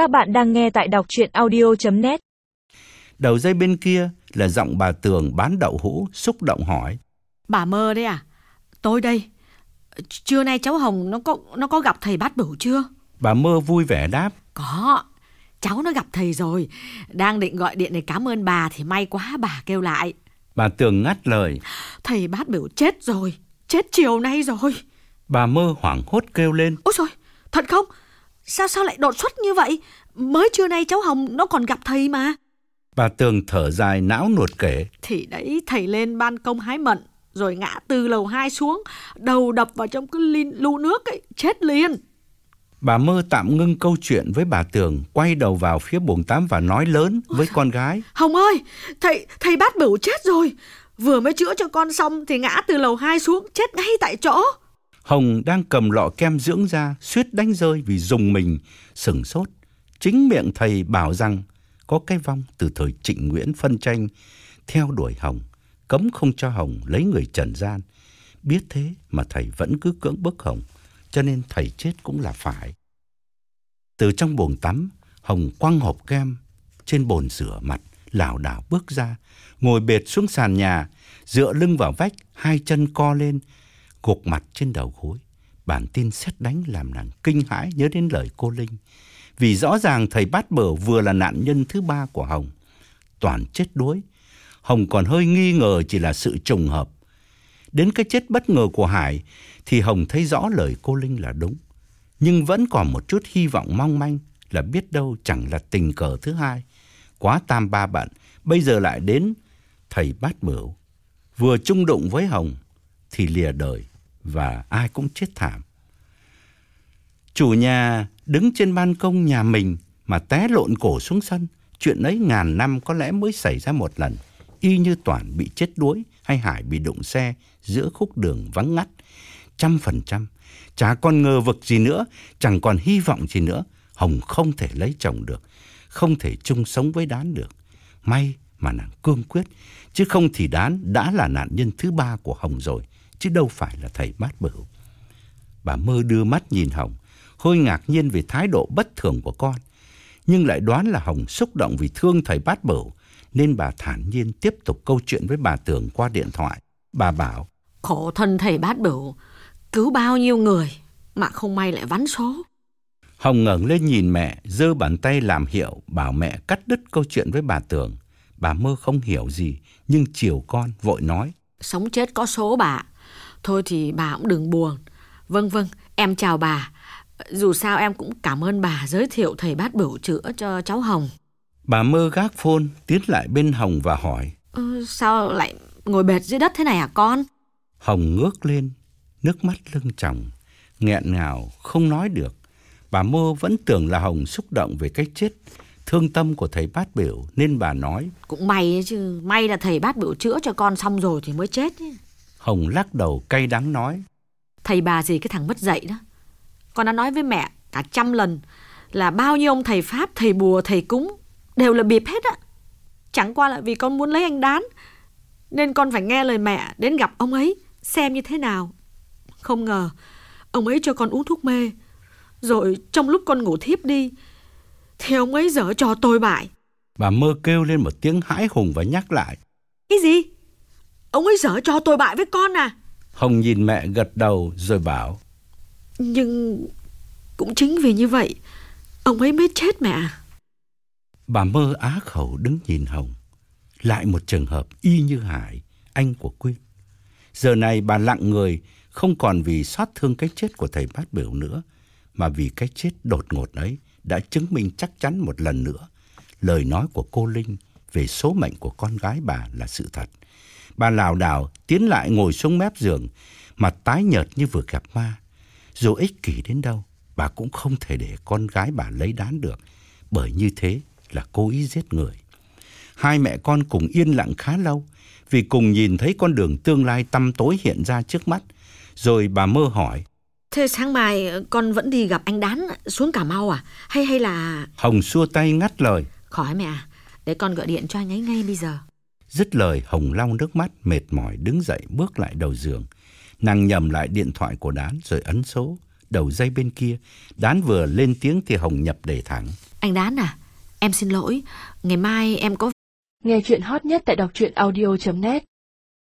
Các bạn đang nghe tại đọc chuyện audio.net Đầu dây bên kia là giọng bà Tường bán đậu hũ, xúc động hỏi. Bà mơ đấy à? Tôi đây. Trưa nay cháu Hồng nó có nó có gặp thầy bát bửu chưa? Bà mơ vui vẻ đáp. Có. Cháu nó gặp thầy rồi. Đang định gọi điện để cảm ơn bà thì may quá bà kêu lại. Bà Tường ngắt lời. Thầy bát bửu chết rồi. Chết chiều nay rồi. Bà mơ hoảng hốt kêu lên. Ôi trời, thật không? Sao sao lại đột xuất như vậy? Mới trưa nay cháu Hồng nó còn gặp thầy mà. Bà Tường thở dài não nuột kể. Thì đấy thầy lên ban công hái mận rồi ngã từ lầu hai xuống, đầu đập vào trong cái lin lu nước ấy, chết liền. Bà mơ tạm ngưng câu chuyện với bà Tường, quay đầu vào phía buồng tắm và nói lớn với con gái. Hồng ơi, thầy thầy bát bửu chết rồi. Vừa mới chữa cho con xong thì ngã từ lầu hai xuống, chết ngay tại chỗ. Hồng đang cầm lọ kem dưỡng da, suýt đánh rơi vì dùng mình, sừng sốt. Chính miệng thầy bảo rằng có cái vong từ thời trịnh Nguyễn phân tranh, theo đuổi Hồng, cấm không cho Hồng lấy người trần gian. Biết thế mà thầy vẫn cứ cưỡng bức Hồng, cho nên thầy chết cũng là phải. Từ trong bồn tắm, Hồng quăng hộp kem trên bồn rửa mặt, lảo đảo bước ra, ngồi bệt xuống sàn nhà, dựa lưng vào vách, hai chân co lên, gục mặt trên đầu gối. Bản tin xét đánh làm nàng kinh hãi nhớ đến lời cô Linh. Vì rõ ràng thầy Bát Bở vừa là nạn nhân thứ ba của Hồng. Toàn chết đuối. Hồng còn hơi nghi ngờ chỉ là sự trùng hợp. Đến cái chết bất ngờ của Hải thì Hồng thấy rõ lời cô Linh là đúng. Nhưng vẫn còn một chút hy vọng mong manh là biết đâu chẳng là tình cờ thứ hai. Quá tam ba bận, bây giờ lại đến thầy Bát Bửu. Vừa chung đụng với Hồng thì lìa đời và ai cũng chết thảm. Chủ nhà đứng trên ban công nhà mình mà té lộn cổ xuống sân, chuyện ấy ngàn năm có lẽ mới xảy ra một lần, y như toàn bị chết đuối hay Hải bị đụng xe giữa khúc đường vắng ngắt. Trăm phần trăm, chả còn ngờ vực gì nữa, chẳng còn hy vọng gì nữa, Hồng không thể lấy chồng được, không thể chung sống với Đán được. May mà nàng cương quyết, chứ không thì Đán đã là nạn nhân thứ ba của Hồng rồi chứ đâu phải là thầy bát bửu. Bà mơ đưa mắt nhìn Hồng, hơi ngạc nhiên về thái độ bất thường của con, nhưng lại đoán là Hồng xúc động vì thương thầy bát bửu, nên bà thản nhiên tiếp tục câu chuyện với bà Tường qua điện thoại. Bà bảo, Khổ thân thầy bát bửu, cứu bao nhiêu người mà không may lại vắn số. Hồng ngẩng lên nhìn mẹ, giơ bàn tay làm hiệu, bảo mẹ cắt đứt câu chuyện với bà Tường. Bà mơ không hiểu gì, nhưng chiều con vội nói. Sống chết có số bà. Thôi thì bà cũng đừng buồn. Vâng vâng, em chào bà. Dù sao em cũng cảm ơn bà giới thiệu thầy bát bửu chữa cho cháu Hồng. Bà mơ gác phone, tiến lại bên Hồng và hỏi. Ừ, sao lại ngồi bệt dưới đất thế này hả con? Hồng ngước lên, nước mắt lưng tròng, nghẹn ngào, không nói được. Bà mơ vẫn tưởng là Hồng xúc động về cái chết, thương tâm của thầy bát biểu nên bà nói. Cũng may chứ, may là thầy bát bửu chữa cho con xong rồi thì mới chết. Ấy. Hồng lắc đầu cay đắng nói. Thầy bà gì cái thằng mất dạy đó. Con đã nói với mẹ cả trăm lần là bao nhiêu ông thầy Pháp, thầy bùa, thầy cúng đều là bịp hết á. Chẳng qua là vì con muốn lấy anh đán nên con phải nghe lời mẹ đến gặp ông ấy xem như thế nào. Không ngờ ông ấy cho con uống thuốc mê rồi trong lúc con ngủ thiếp đi thì ông ấy dở trò tôi bại. Bà mơ kêu lên một tiếng hãi hùng và nhắc lại. Cái gì? Ông ấy dở trò tôi bại với con à? Hồng nhìn mẹ gật đầu rồi bảo. Nhưng cũng chính vì như vậy, ông ấy mới chết mẹ à? Bà mơ á khẩu đứng nhìn Hồng. Lại một trường hợp y như Hải, anh của Quyên. Giờ này bà lặng người, không còn vì xót thương cái chết của thầy bát biểu nữa, mà vì cái chết đột ngột ấy đã chứng minh chắc chắn một lần nữa. Lời nói của cô Linh về số mệnh của con gái bà là sự thật. Bà lảo đảo tiến lại ngồi xuống mép giường, mặt tái nhợt như vừa gặp ma. Dù ích kỷ đến đâu, bà cũng không thể để con gái bà lấy đán được, bởi như thế là cố ý giết người. Hai mẹ con cùng yên lặng khá lâu, vì cùng nhìn thấy con đường tương lai tăm tối hiện ra trước mắt. Rồi bà mơ hỏi. Thế sáng mai con vẫn đi gặp anh Đán xuống Cà Mau à? Hay hay là... Hồng xua tay ngắt lời. Khỏi mẹ à, để con gọi điện cho anh ấy ngay bây giờ. Dứt lời Hồng lau nước mắt mệt mỏi đứng dậy bước lại đầu giường. Nàng nhầm lại điện thoại của Đán rồi ấn số. đầu dây bên kia. Đán vừa lên tiếng thì Hồng nhập để thẳng. Anh Đán à, em xin lỗi, ngày mai em có Nghe chuyện hot nhất tại đọc truyện audio.net